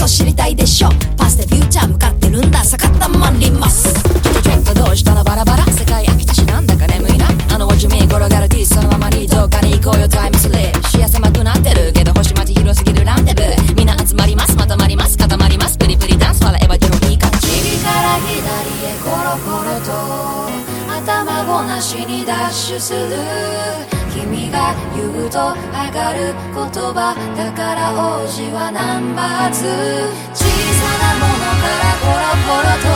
そ知りたいでしょ。パスでフューチャー向かってるんだ逆たまりますちょっとどうしたのバラバラ世界飽きたしな。んだか眠いなあのおじみ転がる D そのままにどっかに行こうよタイムスリー視せまくなってるけど星町広すぎるランデブーみんな集まりますまとまります固まりますプリプリダンス笑えばいいか右から左へコロコロと頭ごなしにダッシュする。が言うと上がる言葉だから王子はナンバー2小さなものからポロポロと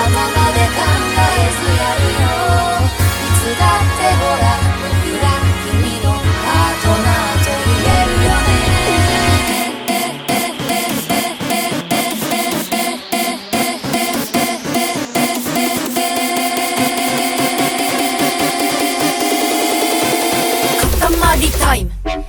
頭で考え time.